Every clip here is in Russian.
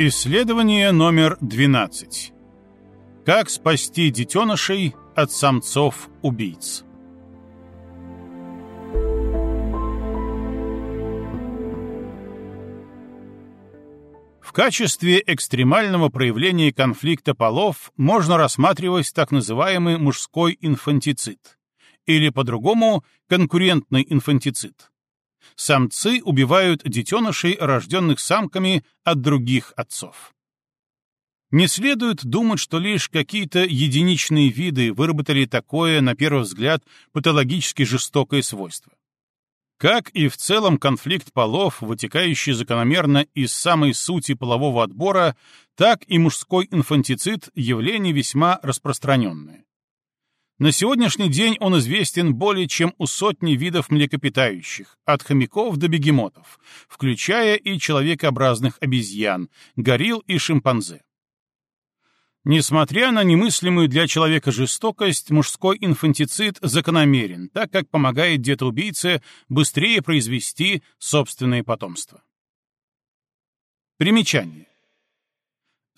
Исследование номер 12. Как спасти детенышей от самцов-убийц? В качестве экстремального проявления конфликта полов можно рассматривать так называемый мужской инфантицид, или по-другому конкурентный инфантицид самцы убивают детенышей, рожденных самками от других отцов. Не следует думать, что лишь какие-то единичные виды выработали такое, на первый взгляд, патологически жестокое свойство. Как и в целом конфликт полов, вытекающий закономерно из самой сути полового отбора, так и мужской инфантицид — явление весьма распространенное. На сегодняшний день он известен более чем у сотни видов млекопитающих, от хомяков до бегемотов, включая и человекообразных обезьян, горилл и шимпанзе. Несмотря на немыслимую для человека жестокость, мужской инфантицид закономерен, так как помогает детоубийце быстрее произвести собственное потомство. Примечание.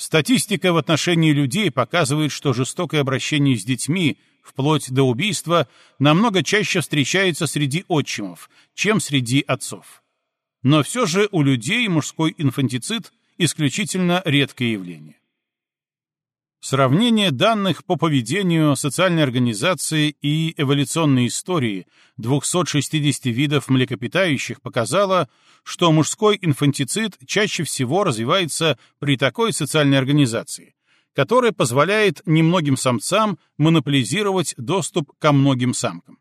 Статистика в отношении людей показывает, что жестокое обращение с детьми – вплоть до убийства, намного чаще встречается среди отчимов, чем среди отцов. Но все же у людей мужской инфантицид исключительно редкое явление. Сравнение данных по поведению социальной организации и эволюционной истории 260 видов млекопитающих показало, что мужской инфантицид чаще всего развивается при такой социальной организации, которая позволяет немногим самцам монополизировать доступ ко многим самкам.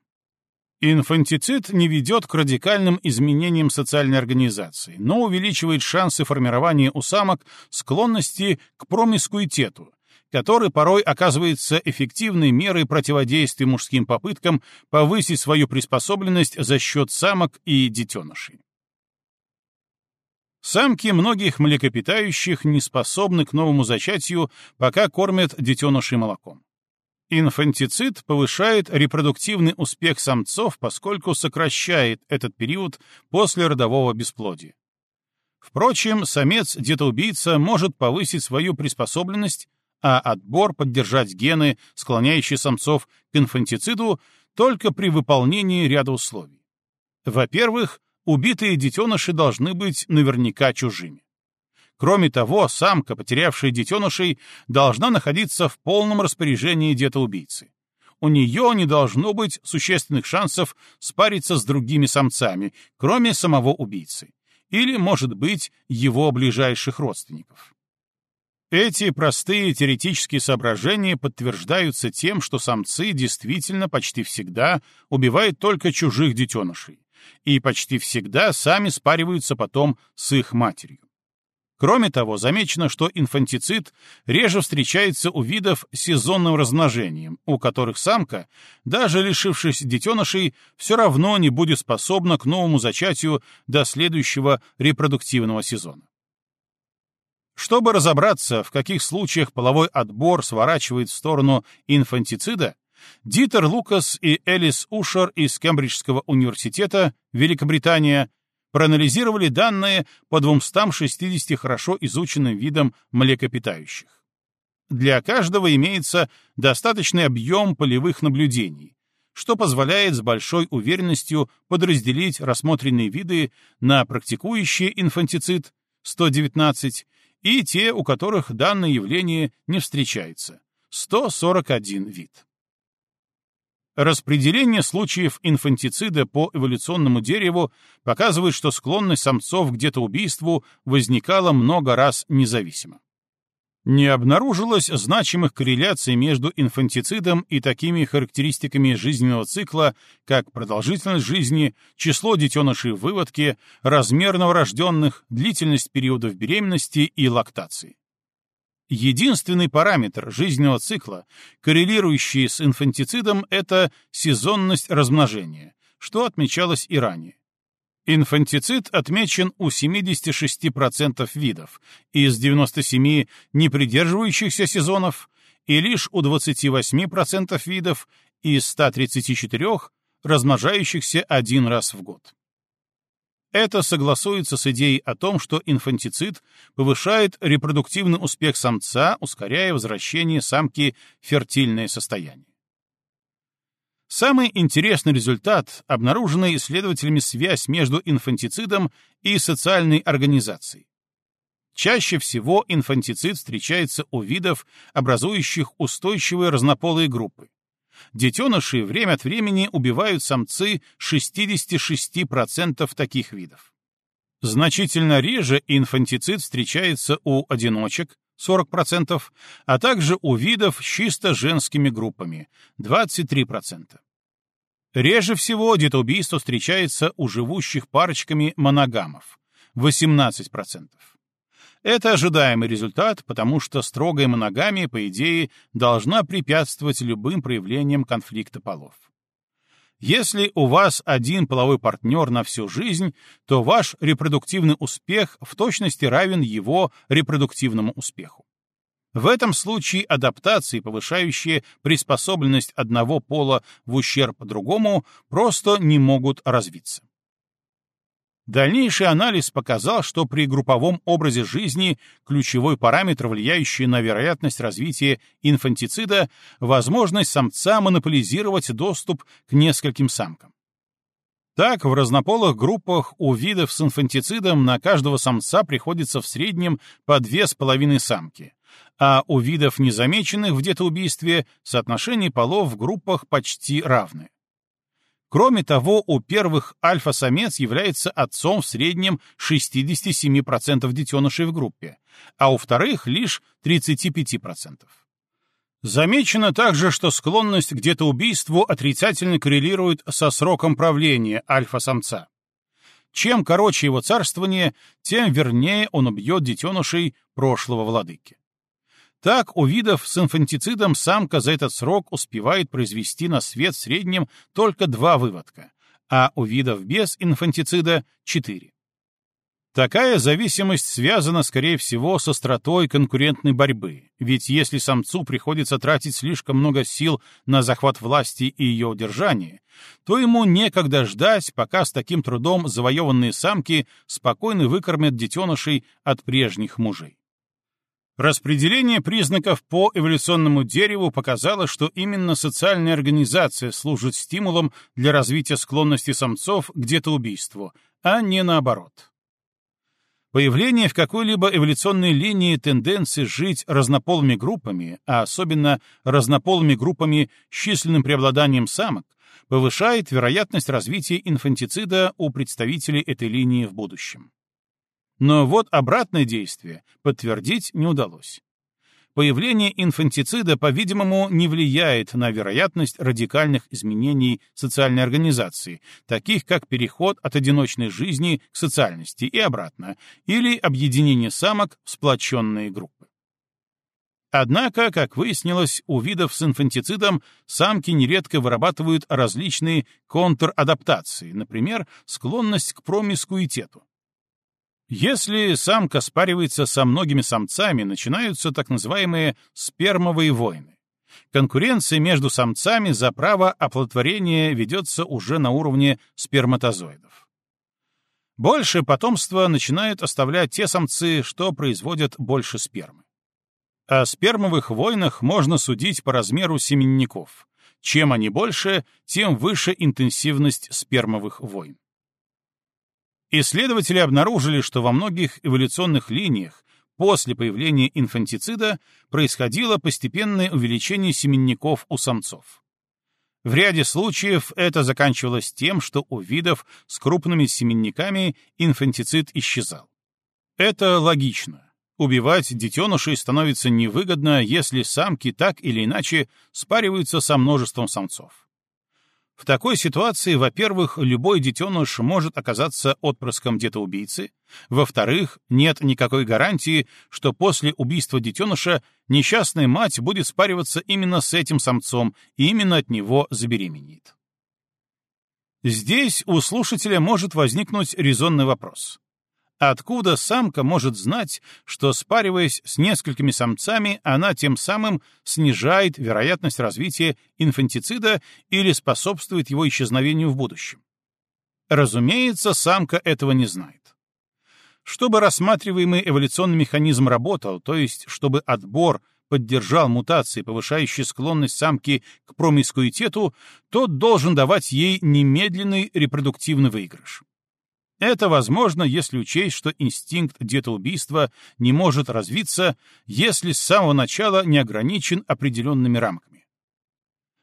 Инфантицид не ведет к радикальным изменениям социальной организации, но увеличивает шансы формирования у самок склонности к промискуитету, который порой оказывается эффективной мерой противодействия мужским попыткам повысить свою приспособленность за счет самок и детенышей. Самки многих млекопитающих не способны к новому зачатию, пока кормят детенышей молоком. Инфантицид повышает репродуктивный успех самцов, поскольку сокращает этот период после родового бесплодия. Впрочем, самец-детоубийца может повысить свою приспособленность, а отбор поддержать гены, склоняющие самцов к инфантициду, только при выполнении ряда условий. Во-первых, убитые детеныши должны быть наверняка чужими. Кроме того, самка, потерявшая детенышей, должна находиться в полном распоряжении детоубийцы. У нее не должно быть существенных шансов спариться с другими самцами, кроме самого убийцы, или, может быть, его ближайших родственников. Эти простые теоретические соображения подтверждаются тем, что самцы действительно почти всегда убивают только чужих детенышей, и почти всегда сами спариваются потом с их матерью. Кроме того, замечено, что инфантицид реже встречается у видов с сезонным размножением, у которых самка, даже лишившись детенышей, все равно не будет способна к новому зачатию до следующего репродуктивного сезона. Чтобы разобраться, в каких случаях половой отбор сворачивает в сторону инфантицида, Дитер Лукас и Элис Ушер из Кембриджского университета, Великобритания, проанализировали данные по 260 хорошо изученным видам млекопитающих. Для каждого имеется достаточный объем полевых наблюдений, что позволяет с большой уверенностью подразделить рассмотренные виды на практикующие инфантицид 119 и те, у которых данное явление не встречается 141 вид. Распределение случаев инфантицида по эволюционному дереву показывает, что склонность самцов к детоубийству возникала много раз независимо. Не обнаружилось значимых корреляций между инфантицидом и такими характеристиками жизненного цикла, как продолжительность жизни, число детенышей в выводке, размер новорожденных, длительность периодов беременности и лактации. Единственный параметр жизненного цикла, коррелирующий с инфантицидом, это сезонность размножения, что отмечалось и ранее. Инфантицид отмечен у 76% видов из 97 не придерживающихся сезонов и лишь у 28% видов из 134 размножающихся один раз в год. Это согласуется с идеей о том, что инфантицид повышает репродуктивный успех самца, ускоряя возвращение самки в фертильное состояние. Самый интересный результат — обнаруженная исследователями связь между инфантицидом и социальной организацией. Чаще всего инфантицид встречается у видов, образующих устойчивые разнополые группы. Детеныши время от времени убивают самцы 66% таких видов. Значительно реже инфантицид встречается у одиночек 40%, а также у видов с чисто женскими группами 23%. Реже всего детоубийство встречается у живущих парочками моногамов 18%. Это ожидаемый результат, потому что строгая моногамия, по идее, должна препятствовать любым проявлениям конфликта полов. Если у вас один половой партнер на всю жизнь, то ваш репродуктивный успех в точности равен его репродуктивному успеху. В этом случае адаптации, повышающие приспособленность одного пола в ущерб другому, просто не могут развиться. Дальнейший анализ показал, что при групповом образе жизни ключевой параметр, влияющий на вероятность развития инфантицида, возможность самца монополизировать доступ к нескольким самкам. Так, в разнополых группах у видов с инфантицидом на каждого самца приходится в среднем по две с половиной самки, а у видов, незамеченных в детоубийстве, соотношение полов в группах почти равны. Кроме того, у первых альфа-самец является отцом в среднем 67% детенышей в группе, а у вторых лишь 35%. Замечено также, что склонность к детоубийству отрицательно коррелирует со сроком правления альфа-самца. Чем короче его царствование, тем вернее он убьет детенышей прошлого владыки. Так, у видов с инфантицидом самка за этот срок успевает произвести на свет в среднем только два выводка, а у видов без инфантицида — четыре. Такая зависимость связана, скорее всего, с остротой конкурентной борьбы, ведь если самцу приходится тратить слишком много сил на захват власти и ее удержание, то ему некогда ждать, пока с таким трудом завоеванные самки спокойно выкормят детенышей от прежних мужей. Распределение признаков по эволюционному дереву показало, что именно социальная организация служит стимулом для развития склонности самцов к детоубийству, а не наоборот. Появление в какой-либо эволюционной линии тенденции жить разнополыми группами, а особенно разнополыми группами с численным преобладанием самок, повышает вероятность развития инфантицида у представителей этой линии в будущем. Но вот обратное действие подтвердить не удалось. Появление инфантицида, по-видимому, не влияет на вероятность радикальных изменений социальной организации, таких как переход от одиночной жизни к социальности и обратно, или объединение самок в сплоченные группы. Однако, как выяснилось, у видов с инфантицидом самки нередко вырабатывают различные контрадаптации, например, склонность к промискуитету. Если самка спаривается со многими самцами, начинаются так называемые спермовые войны. Конкуренция между самцами за право оплодотворения ведется уже на уровне сперматозоидов. Больше потомства начинают оставлять те самцы, что производят больше спермы. О спермовых войнах можно судить по размеру семенников. Чем они больше, тем выше интенсивность спермовых войн. Исследователи обнаружили, что во многих эволюционных линиях после появления инфантицида происходило постепенное увеличение семенников у самцов. В ряде случаев это заканчивалось тем, что у видов с крупными семенниками инфантицид исчезал. Это логично. Убивать детенышей становится невыгодно, если самки так или иначе спариваются со множеством самцов. В такой ситуации, во-первых, любой детеныш может оказаться отпрыском детоубийцы, во-вторых, нет никакой гарантии, что после убийства детеныша несчастная мать будет спариваться именно с этим самцом и именно от него забеременеет. Здесь у слушателя может возникнуть резонный вопрос. Откуда самка может знать, что, спариваясь с несколькими самцами, она тем самым снижает вероятность развития инфантицида или способствует его исчезновению в будущем? Разумеется, самка этого не знает. Чтобы рассматриваемый эволюционный механизм работал, то есть чтобы отбор поддержал мутации, повышающие склонность самки к промискуитету, тот должен давать ей немедленный репродуктивный выигрыш. Это возможно, если учесть, что инстинкт детоубийства не может развиться, если с самого начала не ограничен определенными рамками.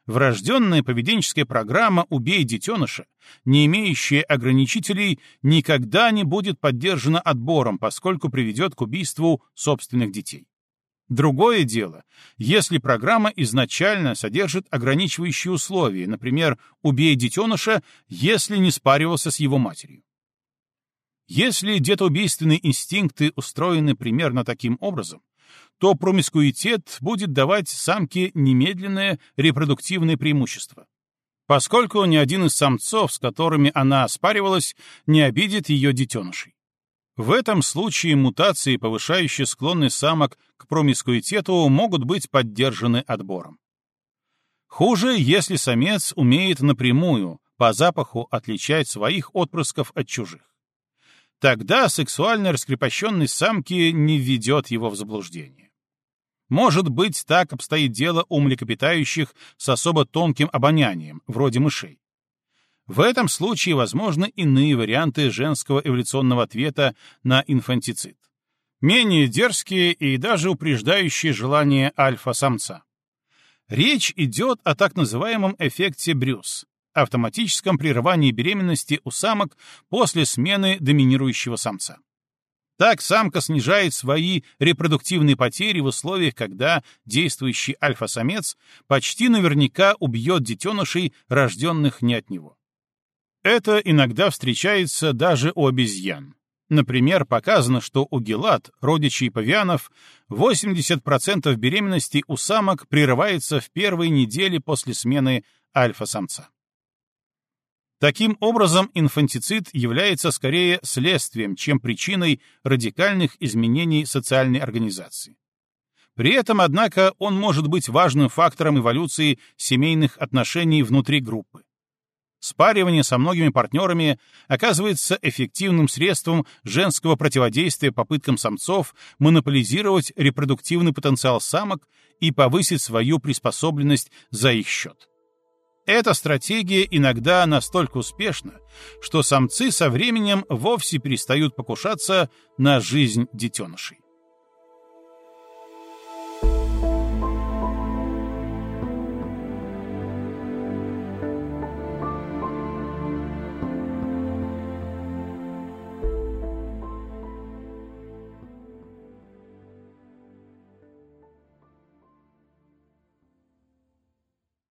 Врожденная поведенческая программа «Убей детеныша», не имеющая ограничителей, никогда не будет поддержана отбором, поскольку приведет к убийству собственных детей. Другое дело, если программа изначально содержит ограничивающие условия, например, «убей детеныша», если не спаривался с его матерью. Если детоубийственные инстинкты устроены примерно таким образом, то промискуитет будет давать самке немедленное репродуктивное преимущество, поскольку ни один из самцов, с которыми она спаривалась, не обидит ее детенышей. В этом случае мутации, повышающие склонность самок к промискуитету, могут быть поддержаны отбором. Хуже, если самец умеет напрямую, по запаху, отличать своих отпрысков от чужих. Тогда сексуальная раскрепощенность самки не введет его в заблуждение. Может быть, так обстоит дело у млекопитающих с особо тонким обонянием, вроде мышей. В этом случае возможны иные варианты женского эволюционного ответа на инфантицид. Менее дерзкие и даже упреждающие желание альфа-самца. Речь идет о так называемом эффекте Брюс, автоматическом прерывании беременности у самок после смены доминирующего самца. Так самка снижает свои репродуктивные потери в условиях, когда действующий альфа-самец почти наверняка убьет детенышей, рожденных не от него. Это иногда встречается даже у обезьян. Например, показано, что у гелат, родичей павианов, 80% беременности у самок прерывается в первые недели после смены альфа-самца. Таким образом, инфантицид является скорее следствием, чем причиной радикальных изменений социальной организации. При этом, однако, он может быть важным фактором эволюции семейных отношений внутри группы. Спаривание со многими партнерами оказывается эффективным средством женского противодействия попыткам самцов монополизировать репродуктивный потенциал самок и повысить свою приспособленность за их счет. Эта стратегия иногда настолько успешна, что самцы со временем вовсе перестают покушаться на жизнь детенышей.